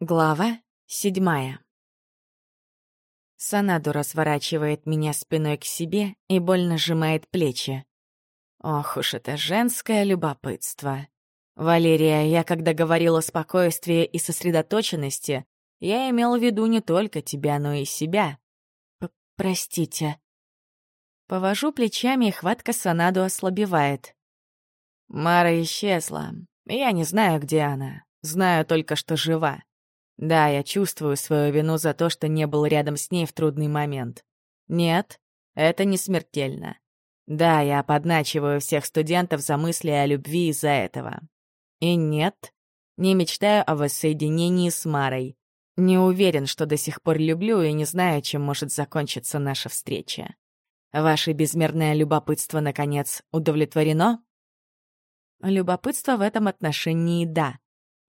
Глава седьмая. Санаду разворачивает меня спиной к себе и больно сжимает плечи. Ох уж это женское любопытство. Валерия, я когда говорила о спокойствии и сосредоточенности, я имел в виду не только тебя, но и себя. П Простите. Повожу плечами, и хватка Санаду ослабевает. Мара исчезла. Я не знаю, где она. Знаю только, что жива. Да, я чувствую свою вину за то, что не был рядом с ней в трудный момент. Нет, это не смертельно. Да, я подначиваю всех студентов за мысли о любви из-за этого. И нет, не мечтаю о воссоединении с Марой. Не уверен, что до сих пор люблю и не знаю, чем может закончиться наша встреча. Ваше безмерное любопытство, наконец, удовлетворено? Любопытство в этом отношении — да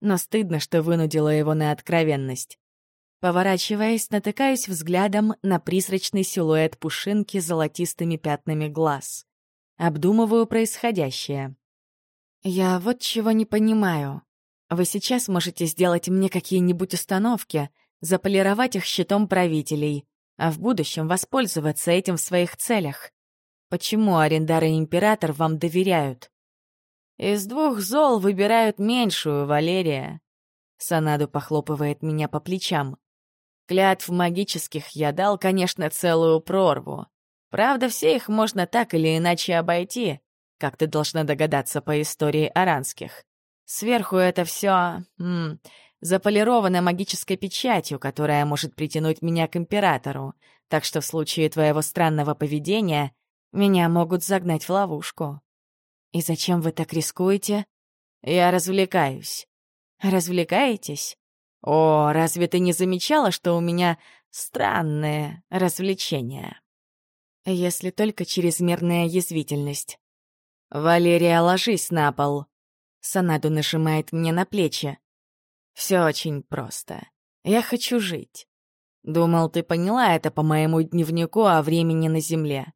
но стыдно, что вынудила его на откровенность. Поворачиваясь, натыкаюсь взглядом на призрачный силуэт пушинки с золотистыми пятнами глаз. Обдумываю происходящее. «Я вот чего не понимаю. Вы сейчас можете сделать мне какие-нибудь установки, заполировать их щитом правителей, а в будущем воспользоваться этим в своих целях. Почему Арендар и Император вам доверяют? Из двух зол выбирают меньшую, Валерия. Санаду похлопывает меня по плечам. Клятв магических я дал, конечно, целую прорву. Правда, все их можно так или иначе обойти, как ты должна догадаться по истории аранских. Сверху это все м, заполировано магической печатью, которая может притянуть меня к императору, так что в случае твоего странного поведения меня могут загнать в ловушку. «И зачем вы так рискуете?» «Я развлекаюсь». «Развлекаетесь?» «О, разве ты не замечала, что у меня странные развлечения?» «Если только чрезмерная язвительность». «Валерия, ложись на пол». Санаду нажимает мне на плечи. «Все очень просто. Я хочу жить. Думал, ты поняла это по моему дневнику о времени на Земле.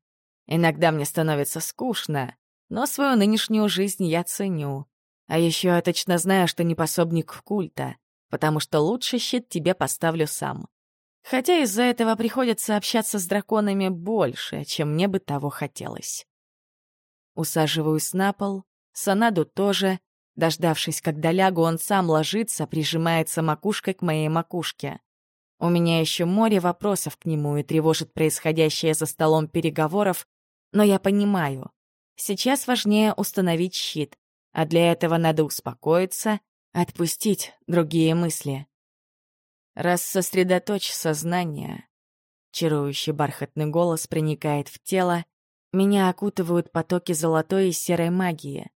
Иногда мне становится скучно, но свою нынешнюю жизнь я ценю. А еще я точно знаю, что не пособник культа, потому что лучший щит тебе поставлю сам. Хотя из-за этого приходится общаться с драконами больше, чем мне бы того хотелось. Усаживаюсь на пол, Санаду тоже. Дождавшись, когда лягу, он сам ложится, прижимается макушкой к моей макушке. У меня еще море вопросов к нему и тревожит происходящее за столом переговоров, но я понимаю, Сейчас важнее установить щит, а для этого надо успокоиться, отпустить другие мысли. Раз сосредоточь сознание, чарующий бархатный голос проникает в тело, меня окутывают потоки золотой и серой магии.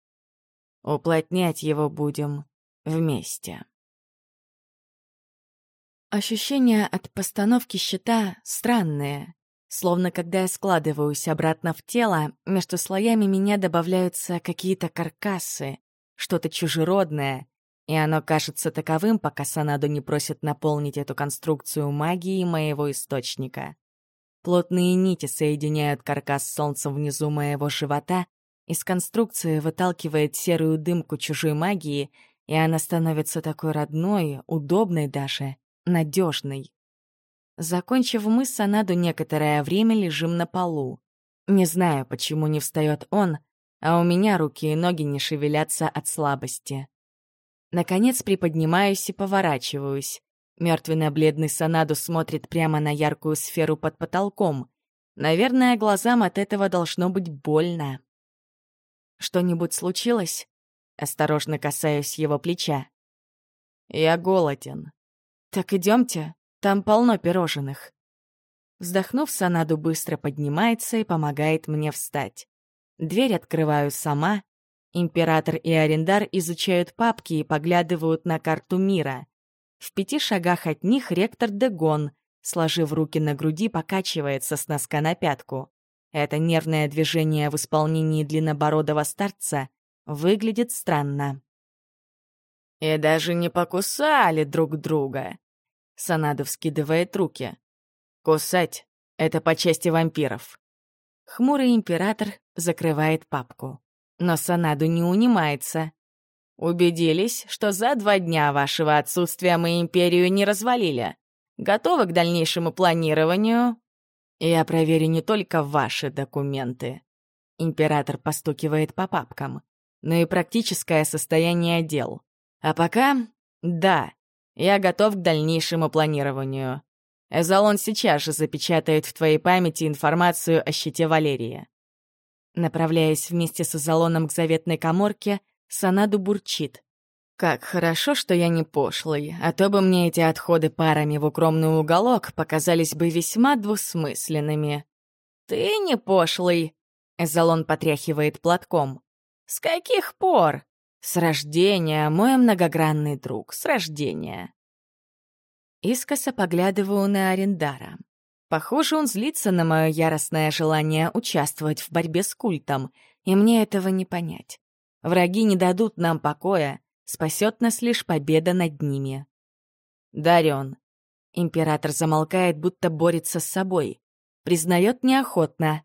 Уплотнять его будем вместе. Ощущения от постановки щита странные. Словно когда я складываюсь обратно в тело, между слоями меня добавляются какие-то каркасы, что-то чужеродное, и оно кажется таковым, пока Санаду не просит наполнить эту конструкцию магией моего источника. Плотные нити соединяют каркас с солнцем внизу моего живота, из конструкции выталкивает серую дымку чужой магии, и она становится такой родной, удобной даже, надежной. Закончив мы с Санаду некоторое время лежим на полу. Не знаю, почему не встает он, а у меня руки и ноги не шевелятся от слабости. Наконец приподнимаюсь и поворачиваюсь. Мертвенно-бледный Санаду смотрит прямо на яркую сферу под потолком. Наверное, глазам от этого должно быть больно. «Что-нибудь случилось?» Осторожно касаюсь его плеча. «Я голоден». «Так идемте, там полно пирожных. Вздохнув, Санаду быстро поднимается и помогает мне встать. Дверь открываю сама. Император и Арендар изучают папки и поглядывают на карту мира. В пяти шагах от них ректор Дегон, сложив руки на груди, покачивается с носка на пятку. Это нервное движение в исполнении длиннобородого старца выглядит странно. «И даже не покусали друг друга», Санада вскидывает руки. «Кусать — это по части вампиров». Хмурый император закрывает папку. Но Санаду не унимается. Убедились, что за два дня вашего отсутствия мы империю не развалили. Готовы к дальнейшему планированию? Я проверю не только ваши документы. Император постукивает по папкам, но и практическое состояние дел. А пока, да, я готов к дальнейшему планированию. Эзолон сейчас же запечатает в твоей памяти информацию о щите Валерии. Направляясь вместе с Эзолоном к заветной коморке, Санаду бурчит. «Как хорошо, что я не пошлый, а то бы мне эти отходы парами в укромный уголок показались бы весьма двусмысленными». «Ты не пошлый!» — Эзолон потряхивает платком. «С каких пор?» «С рождения, мой многогранный друг, с рождения». Искоса поглядываю на Арендара. Похоже, он злится на мое яростное желание участвовать в борьбе с культом, и мне этого не понять. Враги не дадут нам покоя, спасет нас лишь победа над ними. Дарен. Император замолкает, будто борется с собой. Признает неохотно.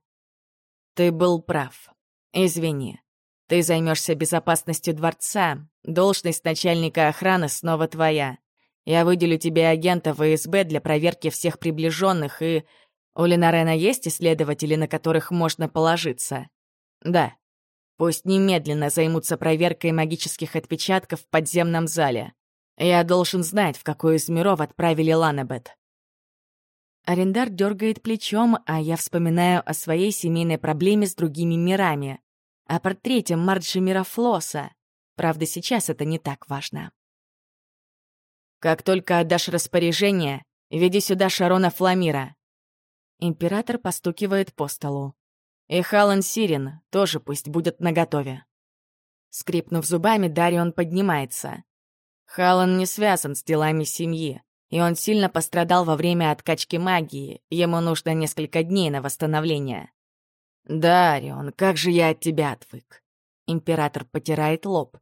Ты был прав. Извини. Ты займешься безопасностью дворца. Должность начальника охраны снова твоя. Я выделю тебе агента ФСБ для проверки всех приближенных и... У Ленарена есть исследователи, на которых можно положиться? Да. Пусть немедленно займутся проверкой магических отпечатков в подземном зале. Я должен знать, в какой из миров отправили Ланабет. Арендар дергает плечом, а я вспоминаю о своей семейной проблеме с другими мирами. О портрете Марджи Флосса. Правда, сейчас это не так важно. Как только отдашь распоряжение, веди сюда Шарона Фламира. Император постукивает по столу. И Халан Сирин тоже пусть будет наготове. Скрипнув зубами, Дарион поднимается. Халан не связан с делами семьи, и он сильно пострадал во время откачки магии, ему нужно несколько дней на восстановление. «Дарион, как же я от тебя отвык!» Император потирает лоб.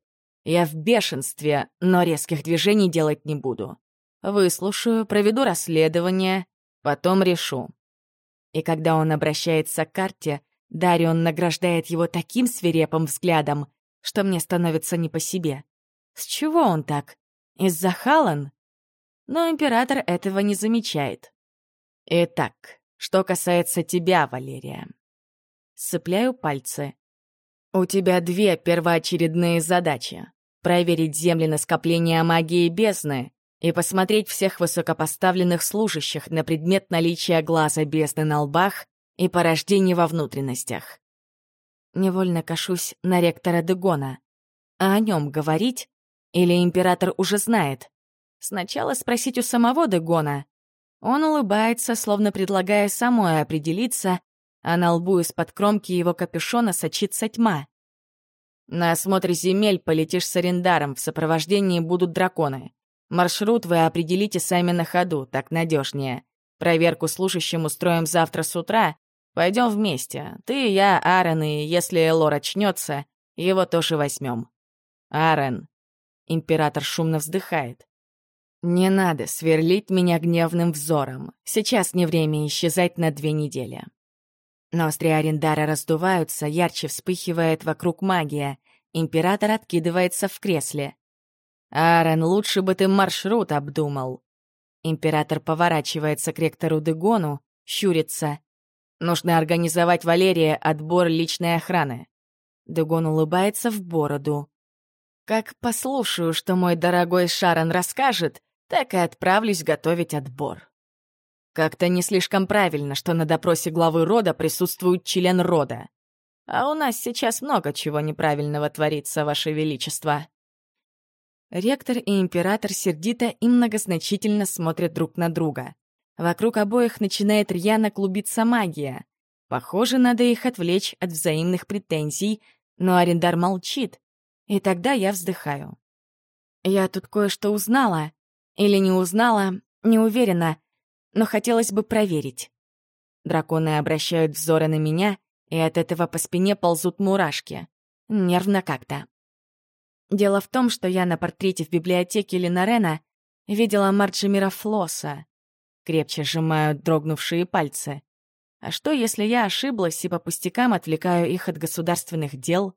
«Я в бешенстве, но резких движений делать не буду. Выслушаю, проведу расследование, потом решу». И когда он обращается к карте, Дарион награждает его таким свирепым взглядом, что мне становится не по себе. С чего он так? Из-за Халан? Но император этого не замечает. Итак, что касается тебя, Валерия. Сцепляю пальцы. У тебя две первоочередные задачи. Проверить земли на скопление магии бездны и посмотреть всех высокопоставленных служащих на предмет наличия глаза бездны на лбах и порождение во внутренностях. Невольно кашусь на ректора Дегона. А о нем говорить? Или император уже знает? Сначала спросить у самого Дегона. Он улыбается, словно предлагая самой определиться, а на лбу из-под кромки его капюшона сочится тьма. На осмотре земель полетишь с арендаром, в сопровождении будут драконы. Маршрут вы определите сами на ходу, так надежнее. Проверку служащим устроим завтра с утра, Пойдем вместе. Ты, я, Аарон, и если Элор очнется, его тоже возьмем. Аарон. Император шумно вздыхает. Не надо сверлить меня гневным взором. Сейчас не время исчезать на две недели. Ноздри Арендара раздуваются, ярче вспыхивает вокруг магия. Император откидывается в кресле. «Аарон, лучше бы ты маршрут обдумал». Император поворачивается к ректору Дегону, щурится. Нужно организовать Валерия отбор личной охраны. Дугон улыбается в бороду. Как послушаю, что мой дорогой Шарон расскажет, так и отправлюсь готовить отбор. Как-то не слишком правильно, что на допросе главы рода присутствует член рода. А у нас сейчас много чего неправильного творится, Ваше Величество. Ректор и император сердито и многозначительно смотрят друг на друга. Вокруг обоих начинает рьяно клубиться магия. Похоже, надо их отвлечь от взаимных претензий, но Арендар молчит, и тогда я вздыхаю. Я тут кое-что узнала. Или не узнала, не уверена, но хотелось бы проверить. Драконы обращают взоры на меня, и от этого по спине ползут мурашки. Нервно как-то. Дело в том, что я на портрете в библиотеке Ленарена видела Марджимира Флосса крепче сжимают дрогнувшие пальцы. А что, если я ошиблась и по пустякам отвлекаю их от государственных дел?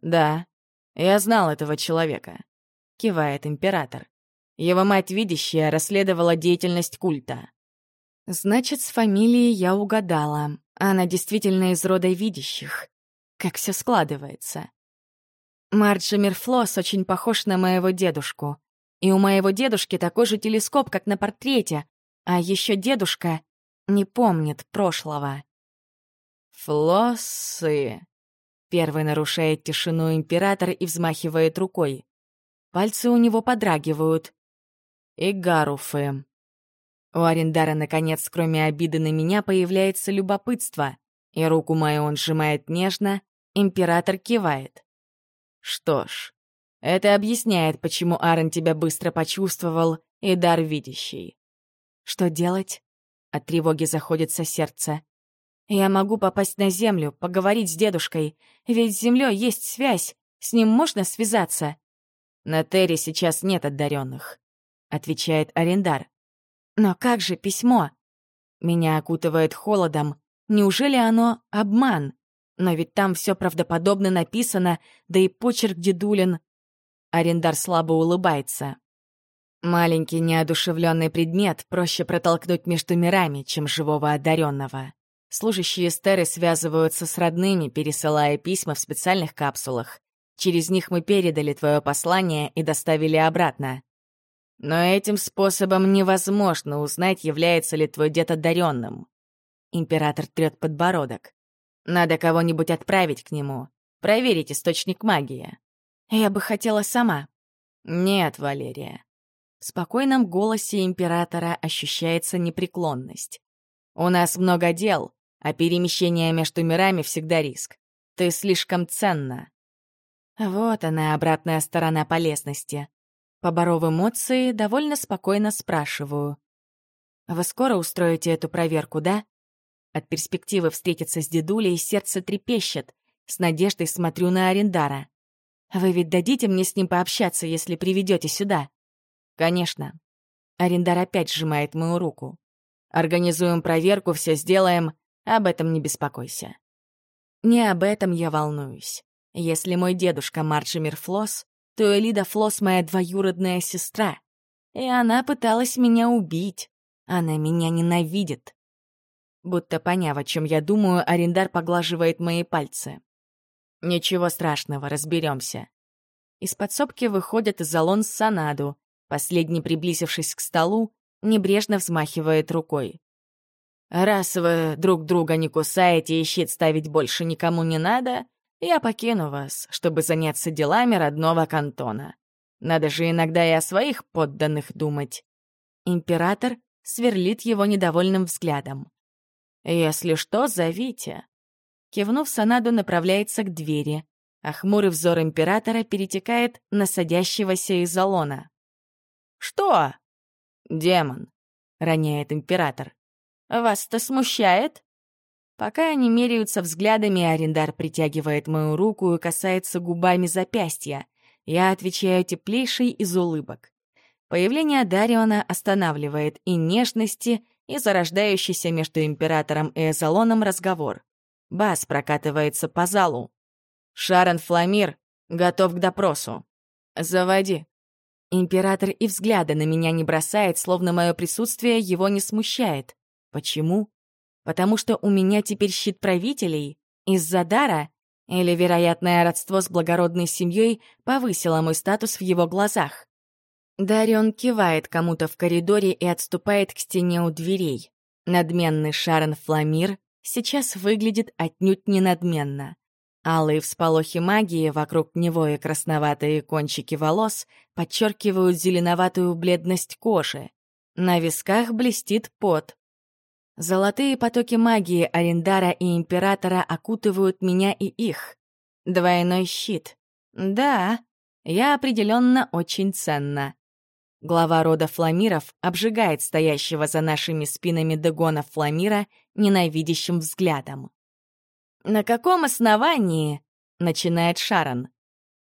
Да, «Я знал этого человека», — кивает император. Его мать видящая расследовала деятельность культа. Значит, с фамилией я угадала. Она действительно из рода видящих. Как все складывается. Марджи Флосс очень похож на моего дедушку. И у моего дедушки такой же телескоп, как на портрете. А еще дедушка не помнит прошлого. «Флоссы!» Первый нарушает тишину император и взмахивает рукой. Пальцы у него подрагивают. И гаруфы. У Арендара, наконец, кроме обиды на меня, появляется любопытство, и руку мою он сжимает нежно, император кивает. Что ж, это объясняет, почему Аарон тебя быстро почувствовал и дар видящий. Что делать? От тревоги заходится сердце. Я могу попасть на землю, поговорить с дедушкой, ведь с землей есть связь, с ним можно связаться. На Терре сейчас нет одаренных, отвечает Арендар. Но как же письмо? Меня окутывает холодом. Неужели оно обман? Но ведь там все правдоподобно написано, да и почерк дедулин. Арендар слабо улыбается. Маленький неодушевленный предмет проще протолкнуть между мирами, чем живого одаренного. Служащие Стеры связываются с родными, пересылая письма в специальных капсулах. Через них мы передали твое послание и доставили обратно. Но этим способом невозможно узнать, является ли твой дед одаренным. Император трет подбородок. Надо кого-нибудь отправить к нему, проверить источник магии. Я бы хотела сама. Нет, Валерия. В спокойном голосе императора ощущается непреклонность. У нас много дел, а перемещение между мирами всегда риск. Ты слишком ценна. Вот она, обратная сторона полезности. Поборов эмоции, довольно спокойно спрашиваю. «Вы скоро устроите эту проверку, да?» От перспективы встретиться с дедулей сердце трепещет. С надеждой смотрю на Арендара. «Вы ведь дадите мне с ним пообщаться, если приведете сюда?» «Конечно». Арендар опять сжимает мою руку. «Организуем проверку, все сделаем. Об этом не беспокойся». Не об этом я волнуюсь. Если мой дедушка Марджимир Флосс то Элида Флос моя двоюродная сестра. И она пыталась меня убить. Она меня ненавидит. Будто поняв, о чем я думаю, арендар поглаживает мои пальцы. Ничего страшного, разберемся. Из подсобки выходит Изолон с Санаду. Последний, приблизившись к столу, небрежно взмахивает рукой. «Раз вы друг друга не кусаете и щит ставить больше никому не надо, я покину вас, чтобы заняться делами родного кантона. Надо же иногда и о своих подданных думать. Император сверлит его недовольным взглядом. «Если что, зовите». Кивнув, Санаду направляется к двери, а хмурый взор императора перетекает на садящегося из залона. «Что?» «Демон», — роняет император. «Вас-то смущает?» Пока они меряются взглядами, арендар притягивает мою руку и касается губами запястья. Я отвечаю теплейшей из улыбок. Появление Дариона останавливает и нежности, и зарождающийся между императором и Эзолоном разговор. Бас прокатывается по залу. «Шарон Фламир готов к допросу. Заводи». Император и взгляда на меня не бросает, словно мое присутствие его не смущает. Почему? Потому что у меня теперь щит правителей? Из-за дара? Или вероятное родство с благородной семьей повысило мой статус в его глазах? Дарион кивает кому-то в коридоре и отступает к стене у дверей. Надменный Шарон Фламир сейчас выглядит отнюдь не надменно. Алые всполохи магии вокруг него и красноватые кончики волос подчеркивают зеленоватую бледность кожи. На висках блестит пот, Золотые потоки магии Арендара и Императора окутывают меня и их. Двойной щит. Да, я определенно очень ценна. Глава рода Фламиров обжигает стоящего за нашими спинами Дегона Фламира ненавидящим взглядом. «На каком основании?» — начинает Шарон.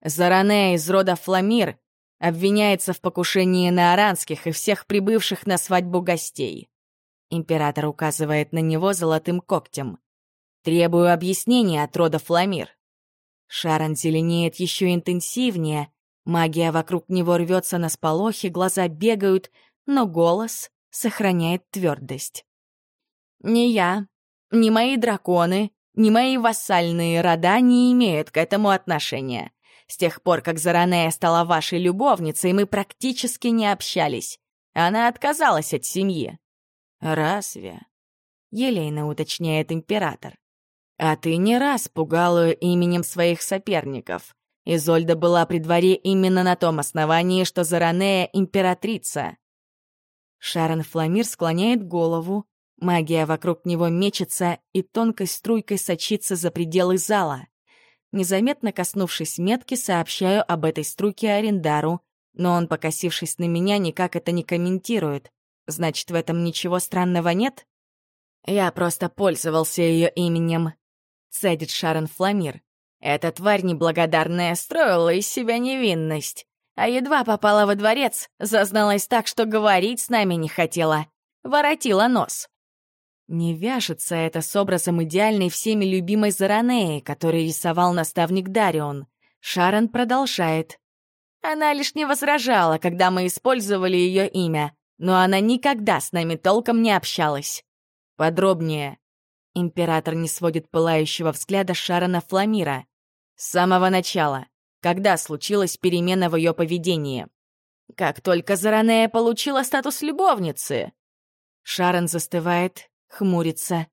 «Заране из рода Фламир обвиняется в покушении на аранских и всех прибывших на свадьбу гостей. Император указывает на него золотым когтем. «Требую объяснения от рода Фламир». Шарон зеленеет еще интенсивнее, магия вокруг него рвется на сполохи, глаза бегают, но голос сохраняет твердость. «Не я, ни мои драконы, ни мои вассальные рода не имеют к этому отношения. С тех пор, как Заранея стала вашей любовницей, мы практически не общались. Она отказалась от семьи». «Разве?» — елейно уточняет император. «А ты не раз пугал ее именем своих соперников. Изольда была при дворе именно на том основании, что Заранея — императрица». Шарон Фламир склоняет голову, магия вокруг него мечется и тонкой струйкой сочится за пределы зала. Незаметно коснувшись метки, сообщаю об этой струйке Арендару, но он, покосившись на меня, никак это не комментирует. Значит, в этом ничего странного нет? Я просто пользовался ее именем. Цедит Шарон Фламир. Эта тварь неблагодарная строила из себя невинность. А едва попала во дворец, зазналась так, что говорить с нами не хотела. Воротила нос. Не вяжется это с образом идеальной всеми любимой Заранеи, который рисовал наставник Дарион. Шарон продолжает. Она лишь не возражала, когда мы использовали ее имя, но она никогда с нами толком не общалась. Подробнее. Император не сводит пылающего взгляда Шарона Фламира. С самого начала. Когда случилась перемена в ее поведении? Как только Заранея получила статус любовницы. Шарон застывает, хмурится.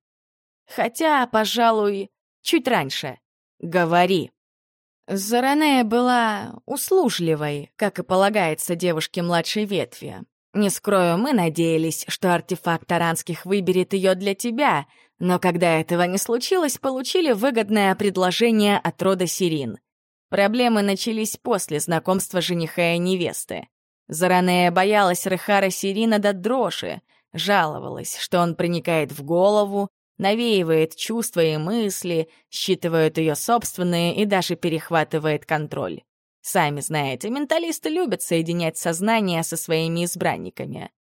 Хотя, пожалуй, чуть раньше. Говори. Заранея была услужливой, как и полагается девушке младшей ветви. Не скрою, мы надеялись, что артефакт Таранских выберет ее для тебя, но когда этого не случилось, получили выгодное предложение от рода Сирин. Проблемы начались после знакомства жениха и невесты. Заранее боялась Рыхара Сирина до дрожи, Жаловалась, что он проникает в голову, навеивает чувства и мысли, считывает ее собственные и даже перехватывает контроль. Сами знаете, менталисты любят соединять сознание со своими избранниками.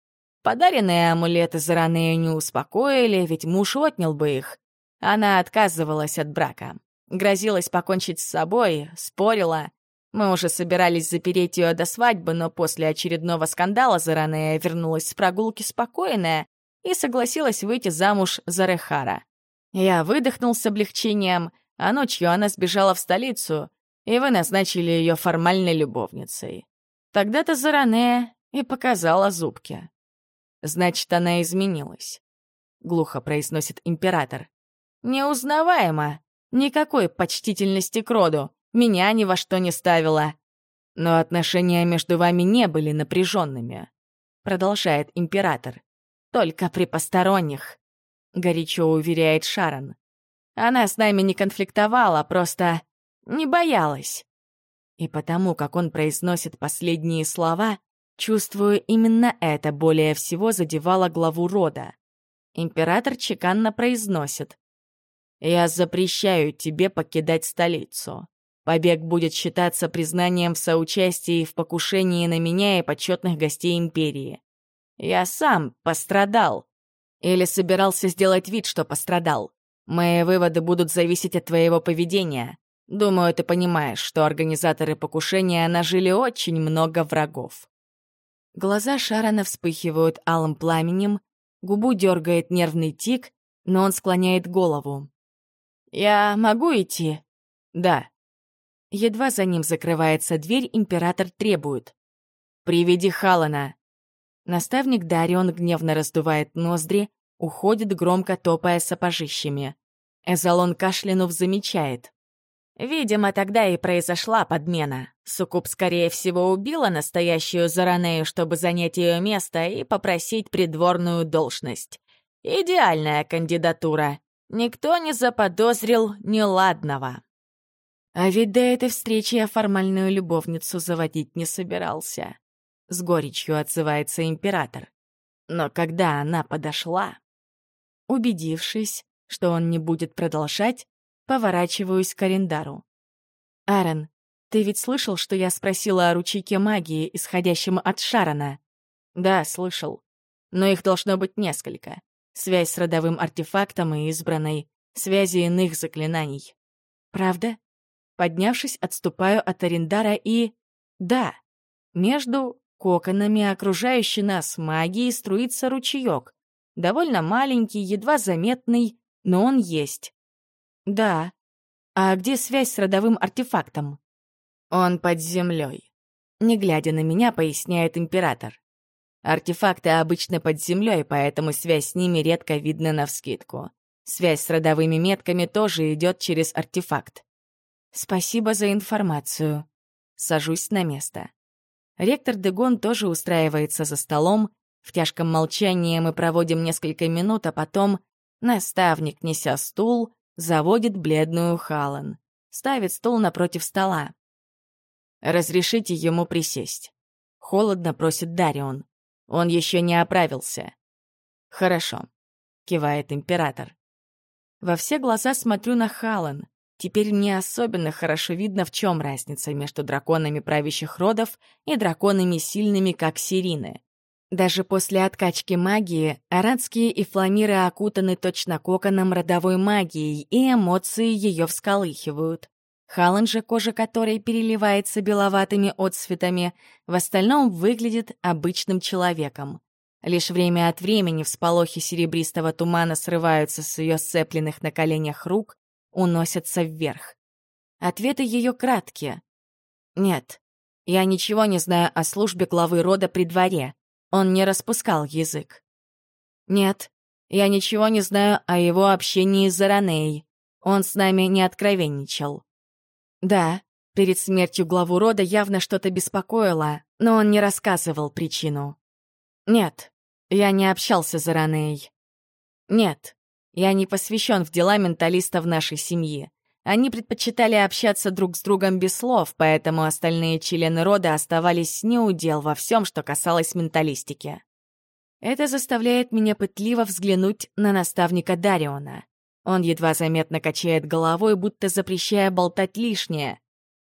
Подаренные амулеты заранее не успокоили, ведь муж отнял бы их. Она отказывалась от брака. Грозилась покончить с собой, спорила, мы уже собирались запереть ее до свадьбы, но после очередного скандала Заранея вернулась с прогулки спокойная и согласилась выйти замуж за Рехара. Я выдохнул с облегчением, а ночью она сбежала в столицу, и вы назначили ее формальной любовницей. Тогда-то Заранея и показала зубки. Значит, она изменилась. Глухо произносит император. Неузнаваемо. Никакой почтительности к роду. Меня ни во что не ставила. Но отношения между вами не были напряженными, продолжает император. Только при посторонних, горячо уверяет Шарон. Она с нами не конфликтовала, просто не боялась. И потому, как он произносит последние слова, чувствую, именно это более всего задевало главу рода. Император чеканно произносит. «Я запрещаю тебе покидать столицу. Побег будет считаться признанием в соучастии в покушении на меня и почетных гостей Империи. Я сам пострадал. Или собирался сделать вид, что пострадал. Мои выводы будут зависеть от твоего поведения. Думаю, ты понимаешь, что организаторы покушения нажили очень много врагов. Глаза Шарона вспыхивают алым пламенем, губу дергает нервный тик, но он склоняет голову. «Я могу идти?» «Да», Едва за ним закрывается дверь, император требует. «Приведи Халана!» Наставник Дарион гневно раздувает ноздри, уходит, громко топая сапожищами. Эзолон кашлянув замечает. Видимо, тогда и произошла подмена. Сукуб, скорее всего, убила настоящую Заранею, чтобы занять ее место и попросить придворную должность. Идеальная кандидатура. Никто не заподозрил неладного. А ведь до этой встречи я формальную любовницу заводить не собирался. С горечью отзывается император. Но когда она подошла... Убедившись, что он не будет продолжать, поворачиваюсь к Арендару. «Аарон, ты ведь слышал, что я спросила о ручейке магии, исходящем от Шарона?» «Да, слышал. Но их должно быть несколько. Связь с родовым артефактом и избранной, связи иных заклинаний». «Правда?» Поднявшись, отступаю от Арендара и... Да, между коконами окружающей нас магии струится ручеек. Довольно маленький, едва заметный, но он есть. Да. А где связь с родовым артефактом? Он под землей. Не глядя на меня, поясняет император. Артефакты обычно под землей, поэтому связь с ними редко видна навскидку. Связь с родовыми метками тоже идет через артефакт. Спасибо за информацию. Сажусь на место. Ректор Дегон тоже устраивается за столом. В тяжком молчании мы проводим несколько минут, а потом наставник, неся стул, заводит бледную Халан. Ставит стул напротив стола. «Разрешите ему присесть». Холодно просит Дарион. Он еще не оправился. «Хорошо», — кивает император. Во все глаза смотрю на Халан. Теперь мне особенно хорошо видно, в чем разница между драконами правящих родов и драконами сильными, как Сирины. Даже после откачки магии аранские и фламиры окутаны точно коконом родовой магией, и эмоции ее всколыхивают. Халан же, кожа которой переливается беловатыми отсветами, в остальном выглядит обычным человеком. Лишь время от времени всполохи серебристого тумана срываются с ее сцепленных на коленях рук, уносятся вверх. Ответы ее краткие. «Нет, я ничего не знаю о службе главы рода при дворе. Он не распускал язык. Нет, я ничего не знаю о его общении с Зараней. Он с нами не откровенничал. Да, перед смертью главу рода явно что-то беспокоило, но он не рассказывал причину. Нет, я не общался с Раней. Нет, я не посвящен в дела менталистов нашей семьи. Они предпочитали общаться друг с другом без слов, поэтому остальные члены рода оставались неудел во всем, что касалось менталистики. Это заставляет меня пытливо взглянуть на наставника Дариона. Он едва заметно качает головой, будто запрещая болтать лишнее.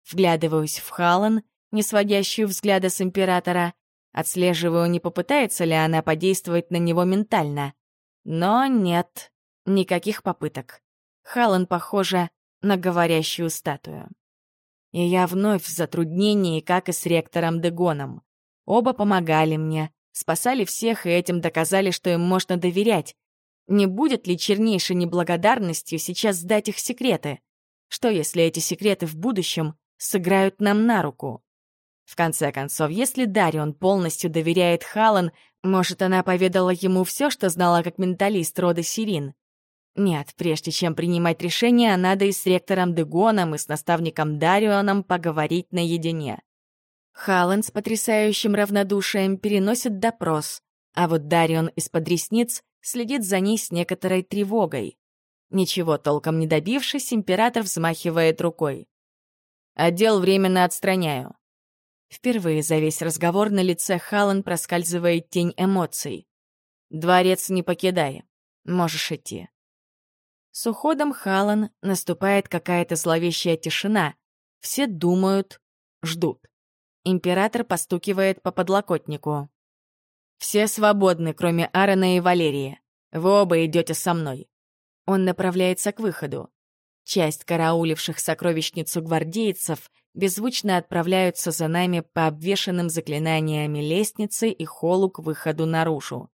Вглядываюсь в Халан, не сводящую взгляда с императора. Отслеживаю, не попытается ли она подействовать на него ментально. Но нет, никаких попыток. Халан похожа на говорящую статую. И я вновь в затруднении, как и с ректором Дегоном. Оба помогали мне, спасали всех и этим доказали, что им можно доверять, не будет ли чернейшей неблагодарностью сейчас сдать их секреты? Что, если эти секреты в будущем сыграют нам на руку? В конце концов, если Дарион полностью доверяет Халан, может, она поведала ему все, что знала как менталист рода Сирин? Нет, прежде чем принимать решение, надо и с ректором Дегоном, и с наставником Дарионом поговорить наедине. Халан с потрясающим равнодушием переносит допрос, а вот Дарион из-под ресниц следит за ней с некоторой тревогой. Ничего толком не добившись, император взмахивает рукой. «Отдел временно отстраняю». Впервые за весь разговор на лице Халан проскальзывает тень эмоций. «Дворец не покидай. Можешь идти». С уходом Халан наступает какая-то зловещая тишина. Все думают, ждут. Император постукивает по подлокотнику. Все свободны, кроме Аарона и Валерии. Вы оба идете со мной. Он направляется к выходу. Часть карауливших сокровищницу гвардейцев беззвучно отправляются за нами по обвешанным заклинаниями лестнице и холлу к выходу наружу.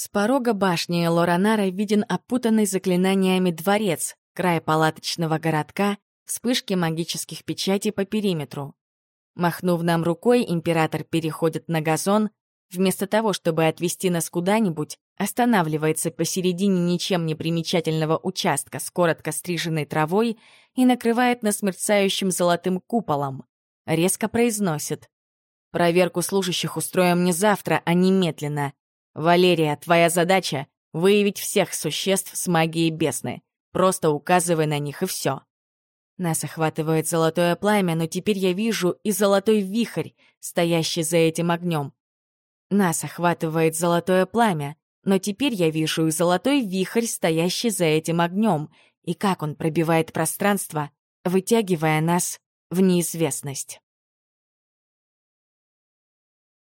С порога башни Лоранара виден опутанный заклинаниями дворец, край палаточного городка, вспышки магических печатей по периметру. Махнув нам рукой, император переходит на газон, Вместо того, чтобы отвезти нас куда-нибудь, останавливается посередине ничем не примечательного участка с коротко стриженной травой и накрывает нас мерцающим золотым куполом. Резко произносит. «Проверку служащих устроим не завтра, а немедленно. Валерия, твоя задача — выявить всех существ с магией бесны. Просто указывай на них, и все. Нас охватывает золотое пламя, но теперь я вижу и золотой вихрь, стоящий за этим огнем. Нас охватывает золотое пламя, но теперь я вижу и золотой вихрь, стоящий за этим огнем, и как он пробивает пространство, вытягивая нас в неизвестность.